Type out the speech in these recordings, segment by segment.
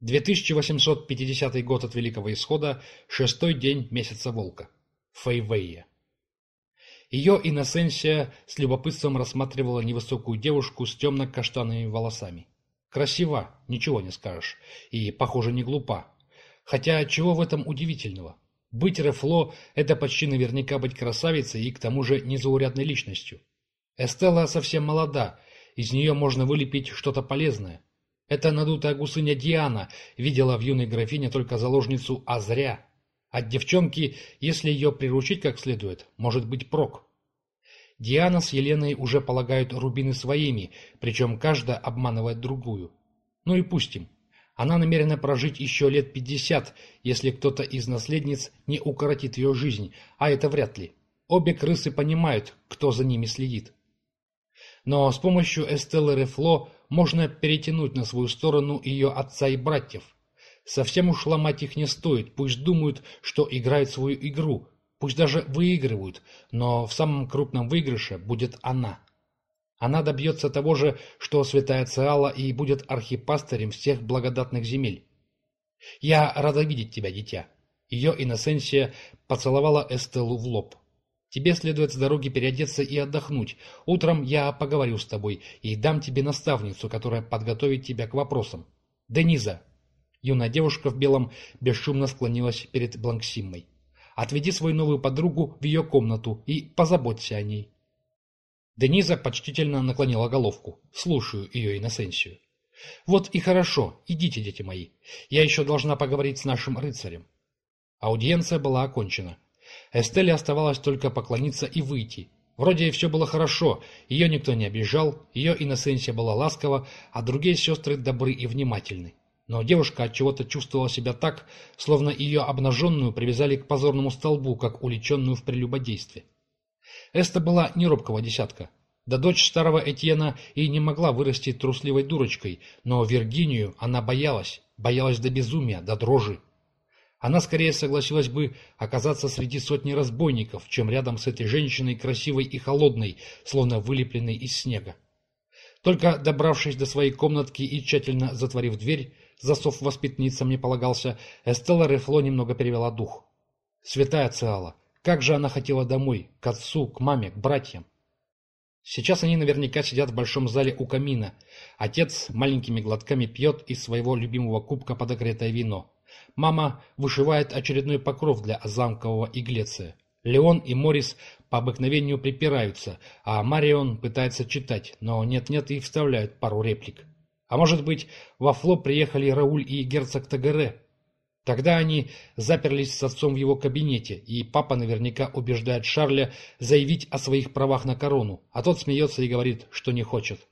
2850 год от Великого Исхода, шестой день месяца Волка. Фейвейя. Ее иносенсия с любопытством рассматривала невысокую девушку с темно-каштанными волосами. Красива, ничего не скажешь, и, похоже, не глупа. Хотя чего в этом удивительного? Быть Рефло – это почти наверняка быть красавицей и к тому же незаурядной личностью. Эстелла совсем молода, из нее можно вылепить что-то полезное. Эта надутая гусыня Диана видела в юной графине только заложницу, а зря. От девчонки, если ее приручить как следует, может быть прок. Диана с Еленой уже полагают рубины своими, причем каждая обманывает другую. Ну и пустим. Она намерена прожить еще лет пятьдесят, если кто-то из наследниц не укоротит ее жизнь, а это вряд ли. Обе крысы понимают, кто за ними следит. Но с помощью Эстеллы Рефло можно перетянуть на свою сторону ее отца и братьев. Совсем уж ломать их не стоит, пусть думают, что играют свою игру, пусть даже выигрывают, но в самом крупном выигрыше будет она. Она добьется того же, что святая Циала и будет архипастырем всех благодатных земель. «Я рада видеть тебя, дитя». Ее иносенсия поцеловала Эстеллу в лоб. Тебе следует с дороги переодеться и отдохнуть. Утром я поговорю с тобой и дам тебе наставницу, которая подготовит тебя к вопросам. Дениза. Юная девушка в белом бесшумно склонилась перед Бланксиммой. Отведи свою новую подругу в ее комнату и позаботься о ней. Дениза почтительно наклонила головку. Слушаю ее иносенсию. Вот и хорошо. Идите, дети мои. Я еще должна поговорить с нашим рыцарем. Аудиенция была окончена. Эстелле оставалось только поклониться и выйти. Вроде и все было хорошо, ее никто не обижал, ее иносенсия была ласкова, а другие сестры добры и внимательны. Но девушка от чего то чувствовала себя так, словно ее обнаженную привязали к позорному столбу, как уличенную в прелюбодействе. Эста была не робкого десятка. Да дочь старого Этьена и не могла вырасти трусливой дурочкой, но Виргинию она боялась, боялась до безумия, до дрожи. Она скорее согласилась бы оказаться среди сотни разбойников, чем рядом с этой женщиной красивой и холодной, словно вылепленной из снега. Только добравшись до своей комнатки и тщательно затворив дверь, засов воспитанницам не полагался, Эстелла Рефло немного перевела дух. Святая Циала, как же она хотела домой, к отцу, к маме, к братьям. Сейчас они наверняка сидят в большом зале у камина. Отец маленькими глотками пьет из своего любимого кубка подогретое вино. Мама вышивает очередной покров для замкового иглеция. Леон и Морис по обыкновению припираются, а Марион пытается читать, но нет-нет и вставляют пару реплик. А может быть, во Фло приехали Рауль и герцог Тагере? Тогда они заперлись с отцом в его кабинете, и папа наверняка убеждает Шарля заявить о своих правах на корону, а тот смеется и говорит, что не хочет.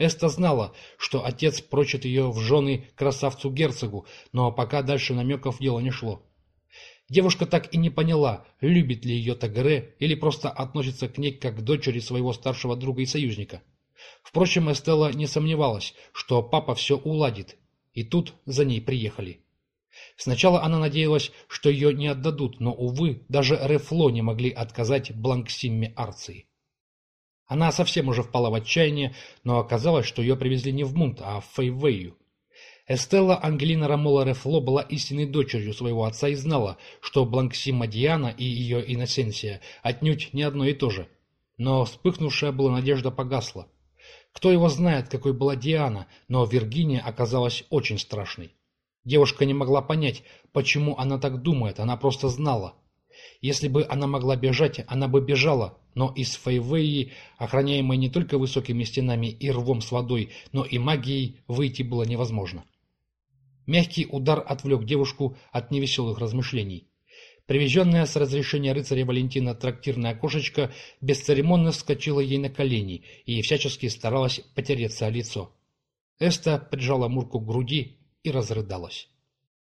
Эста знала, что отец прочит ее в жены красавцу-герцогу, но пока дальше намеков дело не шло. Девушка так и не поняла, любит ли ее Тагре или просто относится к ней как к дочери своего старшего друга и союзника. Впрочем, Эстелла не сомневалась, что папа все уладит, и тут за ней приехали. Сначала она надеялась, что ее не отдадут, но, увы, даже Рефло не могли отказать Бланксимме Арции. Она совсем уже впала в отчаяние, но оказалось, что ее привезли не в Мунт, а в Фейвею. Эстелла Ангелина Рамола Рефло была истинной дочерью своего отца и знала, что Бланксима Диана и ее Инносенсия отнюдь не одно и то же. Но вспыхнувшая была надежда погасла. Кто его знает, какой была Диана, но Виргиния оказалась очень страшной. Девушка не могла понять, почему она так думает, она просто знала. Если бы она могла бежать, она бы бежала, но из Фейвеи, охраняемой не только высокими стенами и рвом с водой, но и магией, выйти было невозможно. Мягкий удар отвлек девушку от невеселых размышлений. Привезенная с разрешения рыцаря Валентина трактирная кошечка бесцеремонно вскочила ей на колени и всячески старалась потереться о лицо. Эста прижала Мурку к груди и разрыдалась.